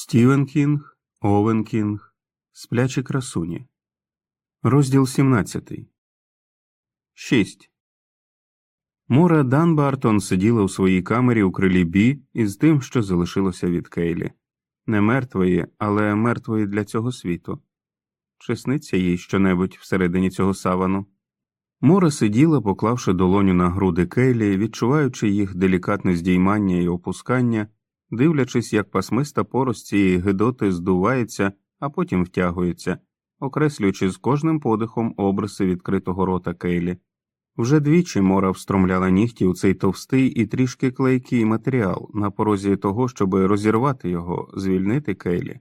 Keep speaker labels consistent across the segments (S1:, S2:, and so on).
S1: Стівен Кінг, Овен Кінг, Сплячі красуні. Розділ 17. 6. Мора Данбартон сиділа у своїй камері у крилі Бі із тим, що залишилося від Кейлі. Не мертвої, але мертвої для цього світу. Чи сниться їй щонебудь всередині цього савану? Мора сиділа, поклавши долоню на груди Кейлі, відчуваючи їх делікатне здіймання і опускання, дивлячись, як пасмиста порость цієї гидоти здувається, а потім втягується, окреслюючи з кожним подихом обриси відкритого рота Кейлі. Вже двічі Мора встромляла нігті у цей товстий і трішки клейкий матеріал на порозі того, щоб розірвати його, звільнити Кейлі.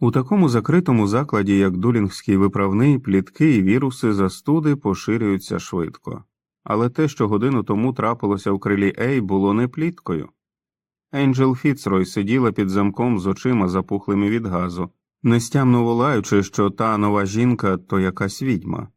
S1: У такому закритому закладі, як Дулінгський виправний, плітки і віруси застуди поширюються швидко, але те, що годину тому трапилося в крилі Ей, було не пліткою. Енджел Фіцрой сиділа під замком з очима запухлими від газу, нестямно волаючи, що та нова жінка то якась відьма.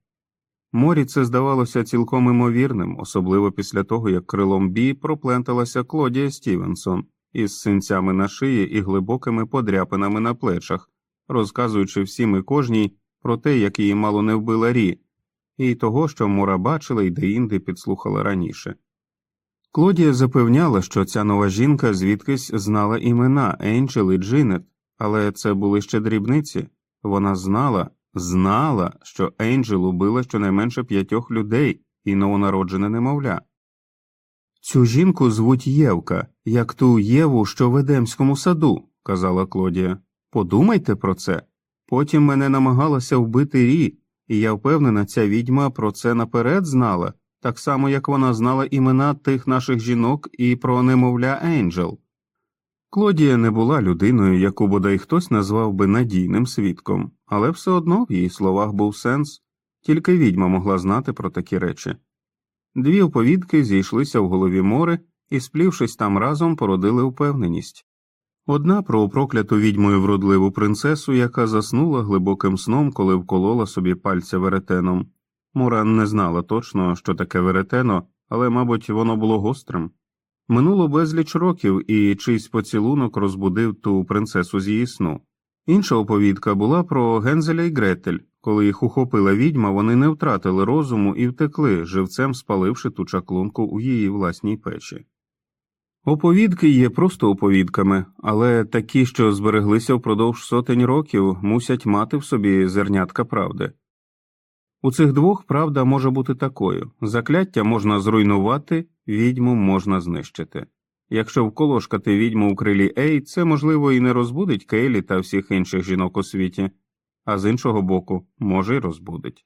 S1: Морі це здавалося цілком імовірним, особливо після того, як крилом бі пропленталася Клодія Стівенсон із синцями на шиї і глибокими подряпинами на плечах, розказуючи всім і кожній про те, як її мало не вбила Рі, і того, що Мора бачила і деінде підслухала раніше. Клодія запевняла, що ця нова жінка звідкись знала імена Енджел і Джинет, але це були ще дрібниці. Вона знала, знала, що Енджел убила щонайменше п'ятьох людей і новонароджене немовля. Цю жінку звуть Євка, як ту Єву, що в Едемському саду, казала Клодія. Подумайте про це. Потім мене намагалася вбити Рі, і я впевнена, ця відьма про це наперед знала, так само як вона знала імена тих наших жінок і про немовля Енджел. Клодія не була людиною, яку бодай хтось назвав би надійним свідком, але все одно в її словах був сенс, тільки відьма могла знати про такі речі. Дві оповідки зійшлися в голові море і, сплівшись там разом, породили впевненість. Одна про прокляту відьмою вродливу принцесу, яка заснула глибоким сном, коли вколола собі пальця веретеном. Муран не знала точно, що таке веретено, але, мабуть, воно було гострим. Минуло безліч років, і чийсь поцілунок розбудив ту принцесу з її сну. Інша оповідка була про Гензеля і Гретель. Коли їх ухопила відьма, вони не втратили розуму і втекли, живцем спаливши ту чаклунку у її власній печі. Оповідки є просто оповідками, але такі, що збереглися впродовж сотень років, мусять мати в собі зернятка правди. У цих двох правда може бути такою закляття можна зруйнувати, відьму можна знищити. Якщо вколошкати відьму у крилі Ей, це можливо і не розбудить Кейлі та всіх інших жінок у світі, а з іншого боку, може й розбудить.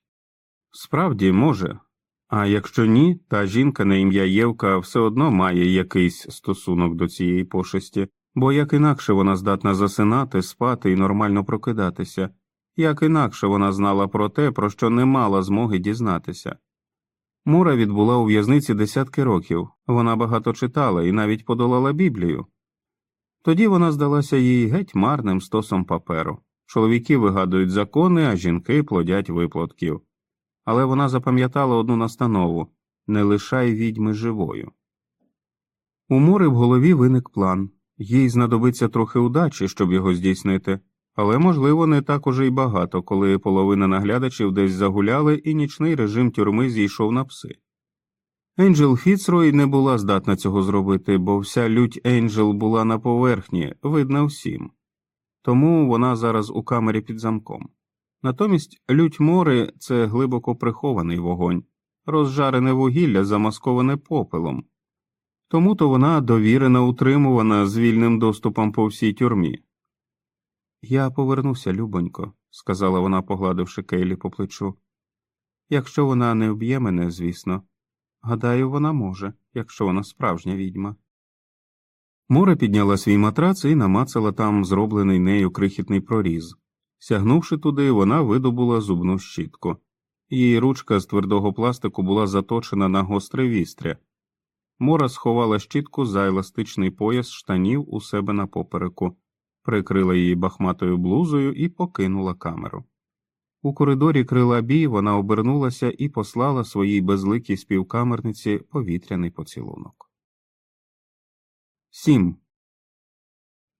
S1: Справді може, а якщо ні, та жінка на ім'я Євка все одно має якийсь стосунок до цієї пошесті, бо як інакше вона здатна засинати, спати і нормально прокидатися, як інакше вона знала про те, про що не мала змоги дізнатися. Мура відбула у в'язниці десятки років, вона багато читала і навіть подолала Біблію. Тоді вона здалася їй геть марним стосом паперу. Чоловіки вигадують закони, а жінки плодять виплатків. Але вона запам'ятала одну настанову не лишай відьми живою. У Мури в голові виник план їй знадобиться трохи удачі, щоб його здійснити, але, можливо, не так уже й багато, коли половина наглядачів десь загуляли і нічний режим тюрми зійшов на пси. Енджел Фіцрой не була здатна цього зробити, бо вся лють Енджел була на поверхні, видна всім, тому вона зараз у камері під замком. Натомість лють мори це глибоко прихований вогонь, розжарене вугілля, замасковане попелом, тому то вона довірена утримувана з вільним доступом по всій тюрмі. Я повернуся, любонько, сказала вона, погладивши Кейлі по плечу. Якщо вона не вб'є мене, звісно. Гадаю, вона може, якщо вона справжня відьма. Море підняла свій матрац і намацала там зроблений нею крихітний проріз. Сягнувши туди, вона видобула зубну щітку. Її ручка з твердого пластику була заточена на гостре вістря. Мора сховала щітку за еластичний пояс штанів у себе на попереку прикрила її бахматою блузою і покинула камеру. У коридорі крила бій вона обернулася і послала своїй безликій співкамерниці повітряний поцілунок. 7.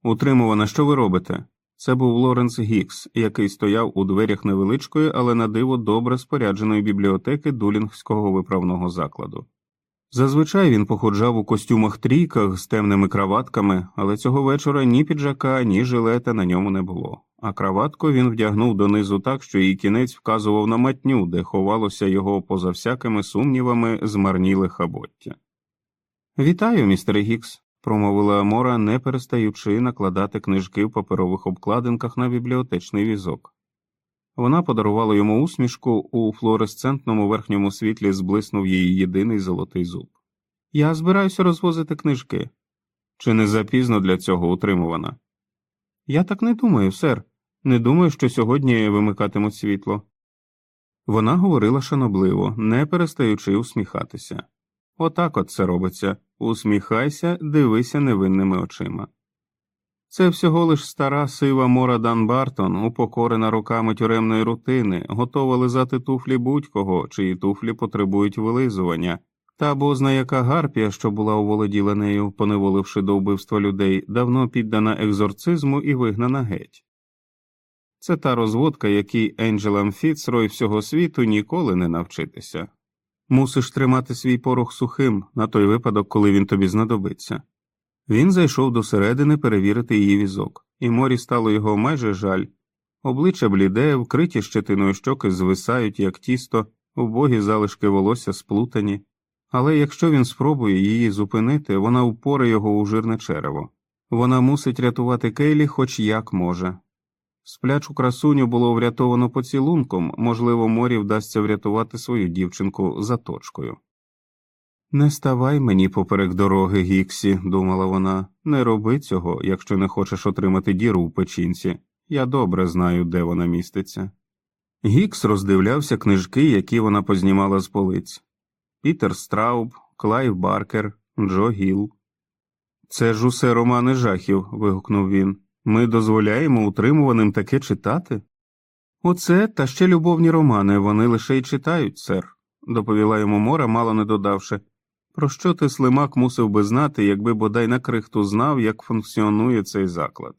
S1: Утримувана, що ви робите? Це був Лоренс Гікс, який стояв у дверях невеличкої, але на диво добре спорядженої бібліотеки дулінгського виправного закладу. Зазвичай він походжав у костюмах трійках з темними краватками, але цього вечора ні піджака, ні жилета на ньому не було, а краватку він вдягнув донизу так, що її кінець вказував на матню, де ховалося його поза всякими сумнівами змарніле хабоття. Вітаю, містере Гікс, промовила Амора, не перестаючи накладати книжки в паперових обкладинках на бібліотечний візок. Вона подарувала йому усмішку у флуоресцентному верхньому світлі зблиснув її єдиний золотий зуб. Я збираюся розвозити книжки. Чи не запізно для цього утримувана? Я так не думаю, сер. Не думаю, що сьогодні вимикатимуть світло. Вона говорила шанобливо, не перестаючи усміхатися. Отак от це робиться усміхайся, дивися невинними очима. Це всього лиш стара сива Мора Дан Бартон, упокорена руками тюремної рутини, готова лизати туфлі будь-кого, чиї туфлі потребують вилизування, та бозна яка гарпія, що була уволоділа нею, поневоливши до вбивства людей, давно піддана екзорцизму і вигнана геть. Це та розводка, якій Енджелам Фіцрой всього світу ніколи не навчитися. Мусиш тримати свій порох сухим на той випадок, коли він тобі знадобиться. Він зайшов до середини перевірити її візок, і морі стало його майже жаль. Обличчя бліде, вкриті щетиною щоки звисають, як тісто, убогі залишки волосся сплутані, але якщо він спробує її зупинити, вона впоре його у жирне черево. Вона мусить рятувати Кейлі хоч як може. Сплячу красуню було врятовано поцілунком, можливо, морі вдасться врятувати свою дівчинку заточкою. Не ставай мені поперек дороги, Гіксі, думала вона, не роби цього, якщо не хочеш отримати діру в печінці. Я добре знаю, де вона міститься. Гікс роздивлявся книжки, які вона познімала з полиць Пітер Страуб, Клайв Баркер, Джо Гіл. Це ж усе романи жахів. вигукнув він. Ми дозволяємо утримуваним таке читати? Оце та ще любовні романи, вони лише й читають, сер, доповіла йому Мора, мало не додавши. Про що ти слимак мусив би знати, якби бодай на крихту знав, як функціонує цей заклад?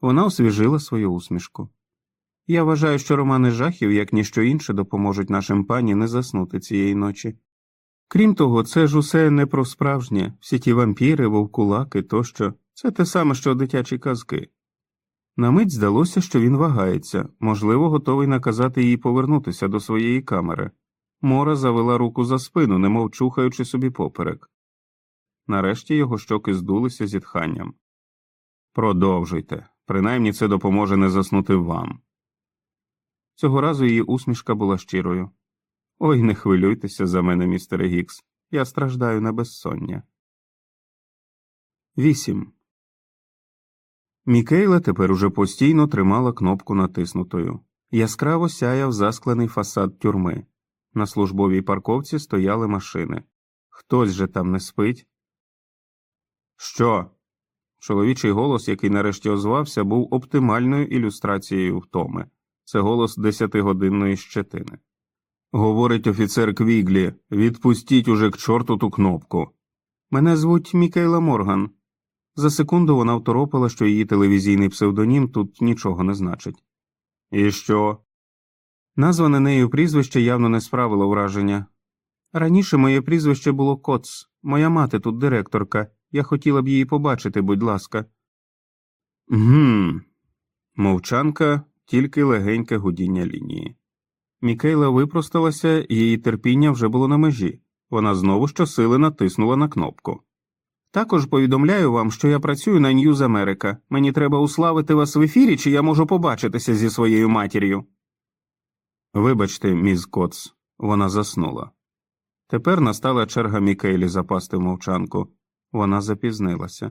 S1: Вона освіжила свою усмішку. Я вважаю, що романи жахів, як ніщо інше, допоможуть нашим пані не заснути цієї ночі. Крім того, це ж усе не про справжнє, всі ті вампіри, вовкулаки тощо, це те саме, що дитячі казки. На мить здалося, що він вагається, можливо, готовий наказати їй повернутися до своєї камери. Мора завела руку за спину, немов чухаючи собі поперек. Нарешті його щоки здулися зітханням. Продовжуйте, принаймні це допоможе не заснути вам. Цього разу її усмішка була щирою. Ой, не хвилюйтеся за мене, містере Гікс. Я страждаю на безсоння. 8. Мікейла тепер уже постійно тримала кнопку натиснутою. Яскраво сяяв засклений фасад тюрми. На службовій парковці стояли машини. Хтось же там не спить. Що? Чоловічий голос, який нарешті озвався, був оптимальною ілюстрацією втоми. Це голос десятигодинної щетини. Говорить офіцер Квіглі, відпустіть уже к чорту ту кнопку. Мене звуть Мікейла Морган. За секунду вона второпила, що її телевізійний псевдонім тут нічого не значить. І що? Назване нею прізвище явно не справило враження. Раніше моє прізвище було Коц, моя мати тут директорка. Я хотіла б її побачити, будь ласка. Гм. Мовчанка, тільки легеньке гудіння лінії. Мікейла випросталася, її терпіння вже було на межі. Вона знову щосили натиснула на кнопку. Також повідомляю вам, що я працюю на Ньюз Америка. Мені треба уславити вас в ефірі, чи я можу побачитися зі своєю матір'ю. Вибачте, міс Коц, вона заснула. Тепер настала черга Мікейлі запасти мовчанку. Вона запізнилася.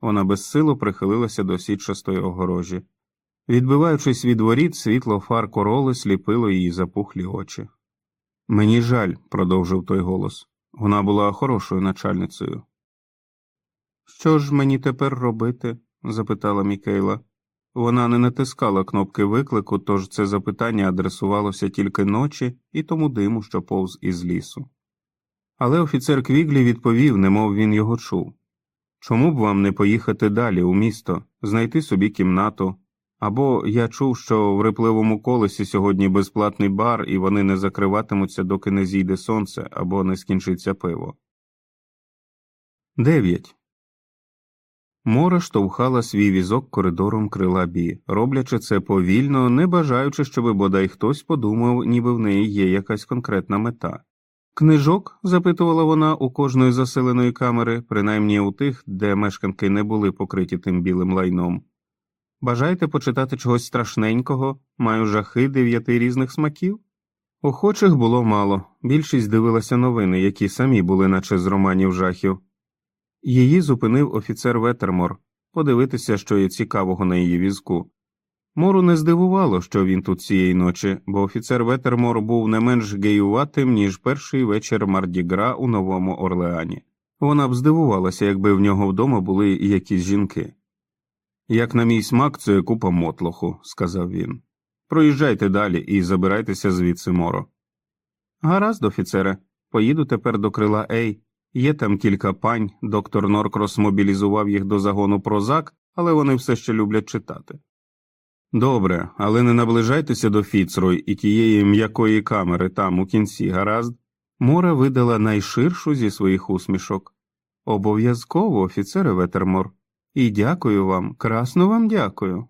S1: Вона безсило прихилилася до сітчастої огорожі. Відбиваючись від воріт, світло фар короли сліпило її запухлі очі. Мені жаль, продовжив той голос. Вона була хорошою начальницею. Що ж мені тепер робити? запитала Мікейла. Вона не натискала кнопки виклику, тож це запитання адресувалося тільки ночі і тому диму, що повз із лісу. Але офіцер Квіглі відповів, немов він його чув чому б вам не поїхати далі у місто? знайти собі кімнату. Або я чув, що в рипливому колесі сьогодні безплатний бар, і вони не закриватимуться, доки не зійде сонце або не скінчиться пиво. 9. Мора штовхала свій візок коридором крила бі, роблячи це повільно, не бажаючи, щоб бодай хтось подумав, ніби в неї є якась конкретна мета. Книжок? запитувала вона у кожної заселеної камери, принаймні у тих, де мешканки не були покриті тим білим лайном. Бажаєте почитати чогось страшненького, маю жахи дев'яти різних смаків? Охочих було мало, більшість дивилася новини, які самі були, наче з романів жахів. Її зупинив офіцер Ветермор подивитися, що є цікавого на її візку. Мору не здивувало, що він тут цієї ночі, бо офіцер Ветермор був не менш геюватим, ніж перший вечір Мардігра у Новому Орлеані. Вона б здивувалася, якби в нього вдома були якісь жінки. Як на мій смак, це купа мотлоху, сказав він. Проїжджайте далі і забирайтеся звідси, Моро. Гаразд, офіцере, поїду тепер до крила Ей. Є там кілька пань, доктор Норкрос мобілізував їх до загону прозак, але вони все ще люблять читати. Добре, але не наближайтеся до Фіцрой і тієї м'якої камери там у кінці, гаразд. Мора видала найширшу зі своїх усмішок. Обов'язково, офіцере Ветермор, і дякую вам, красно вам дякую.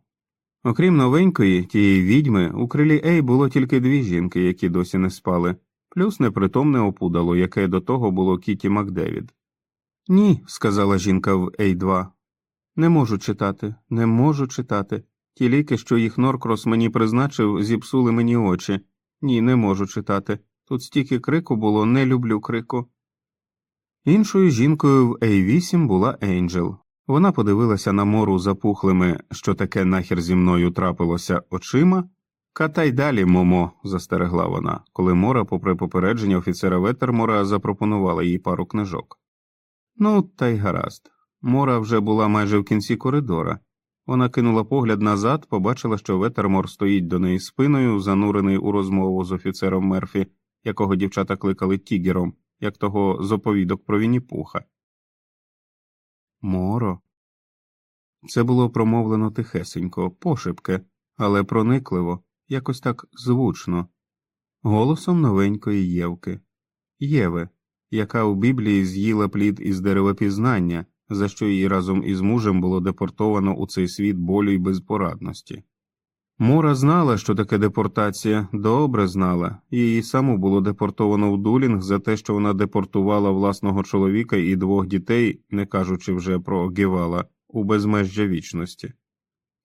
S1: Окрім новенької, тієї відьми, у крилі Ей було тільки дві жінки, які досі не спали плюс непритомне опудало, яке до того було Кіті Макдевід. Ні, сказала жінка в Ей-2. Не можу читати, не можу читати. Ті ліки, що їх Норкрос мені призначив, зіпсули мені очі. Ні, не можу читати. Тут стільки крику було, не люблю крику. Іншою жінкою в Ей-8 була Енджел. Вона подивилася на мору запухлими, що таке нахер зі мною трапилося очима, Катай далі, Момо, застерегла вона, коли Мора, попри попередження офіцера Ветермора, запропонувала їй пару книжок. Ну, та й гаразд. Мора вже була майже в кінці коридора. Вона кинула погляд назад, побачила, що Ветермор стоїть до неї спиною, занурений у розмову з офіцером Мерфі, якого дівчата кликали Тігером, як того з оповідок про Вінніпуха. Моро. Це було промовлено тихесенько, пошепки, але проникливо якось так звучно, голосом новенької Євки, Єви, яка у Біблії з'їла плід із деревопізнання, за що її разом із мужем було депортовано у цей світ болю й безпорадності. Мора знала, що таке депортація, добре знала, її саму було депортовано в Дулінг за те, що вона депортувала власного чоловіка і двох дітей, не кажучи вже про Гевала, у безмежжя вічності.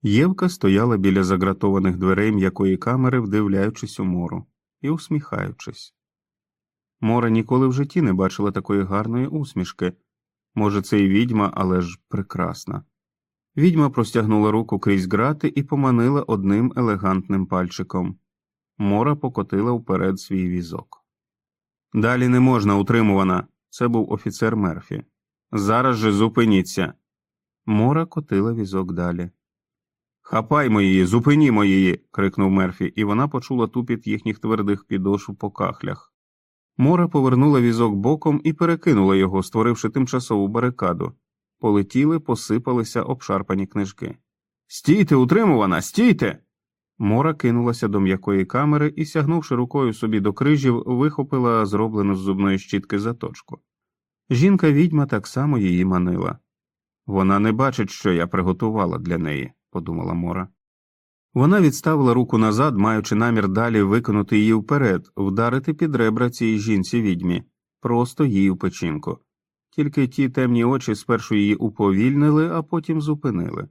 S1: Євка стояла біля загратованих дверей м'якої камери, вдивляючись у мору і усміхаючись. Мора ніколи в житті не бачила такої гарної усмішки. Може, це й відьма, але ж прекрасна. Відьма простягнула руку крізь грати і поманила одним елегантним пальчиком. Мора покотила вперед свій візок. Далі не можна утримувана. Це був офіцер Мерфі. Зараз же зупиніться. Мора котила візок далі. Хапаймо її, зупинімо її. крикнув Мерфі, і вона почула тупіт їхніх твердих підошв по кахлях. Мора повернула візок боком і перекинула його, створивши тимчасову барикаду. Полетіли, посипалися обшарпані книжки. Стійте, утримувана, стійте. Мора кинулася до м'якої камери і, сягнувши рукою собі до крижів, вихопила зроблену з зубної щітки заточку. Жінка відьма так само її манила. Вона не бачить, що я приготувала для неї подумала Мора. Вона відставила руку назад, маючи намір далі виконати її вперед, вдарити під ребра цій жінці відьмі, просто їй у печінку. Тільки ті темні очі спершу її уповільнили, а потім зупинили.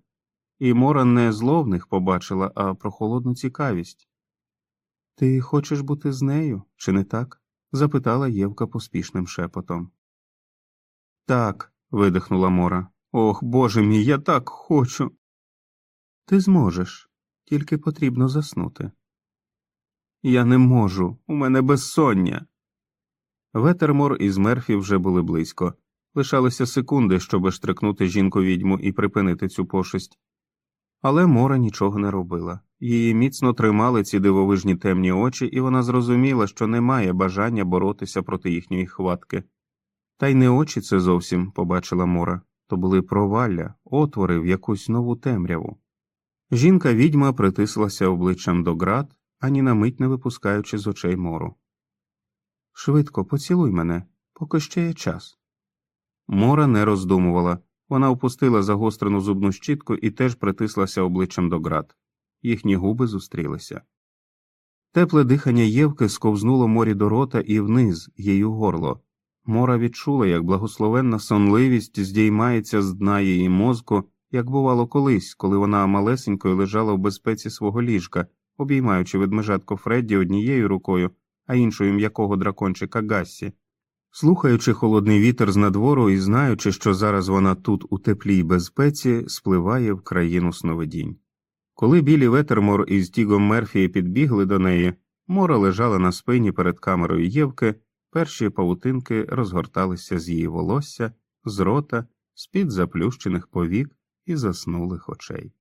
S1: І Мора не зло в них побачила, а прохолодну цікавість. Ти хочеш бути з нею, чи не так? запитала Євка поспішним шепотом. Так, видихнула Мора. Ох, боже мій, я так хочу. Ти зможеш, тільки потрібно заснути. Я не можу, у мене безсоння. Ветермор і Мерфі вже були близько. Лишалися секунди, щоб штрикнути жінку відьму і припинити цю пошесть. Але Мора нічого не робила. Її міцно тримали ці дивовижні темні очі, і вона зрозуміла, що немає бажання боротися проти їхньої хватки. Та й не очі це зовсім побачила Мора, то були провалля, отвори в якусь нову темряву. Жінка відьма притислася обличчям до град, ані на мить не випускаючи з очей мору. Швидко поцілуй мене, поки ще є час. Мора не роздумувала. Вона опустила загострену зубну щітку і теж притислася обличчям до град. Їхні губи зустрілися. Тепле дихання Євки сковзнуло морі до рота і вниз, її горло. Мора відчула, як благословенна сонливість здіймається з дна її мозку, як бувало колись, коли вона малесенькою лежала в безпеці свого ліжка, обіймаючи ведмежатко Фредді однією рукою, а іншою м'якого дракончика Гассі. Слухаючи холодний вітер з надвору і знаючи, що зараз вона тут у теплій безпеці, спливає в країну сновидінь. Коли білі Ветермор із Тігом Мерфі підбігли до неї, Мора лежала на спині перед камерою Євки, перші павутинки розгорталися з її волосся, з рота, з під заплющених повік і заснулих очей.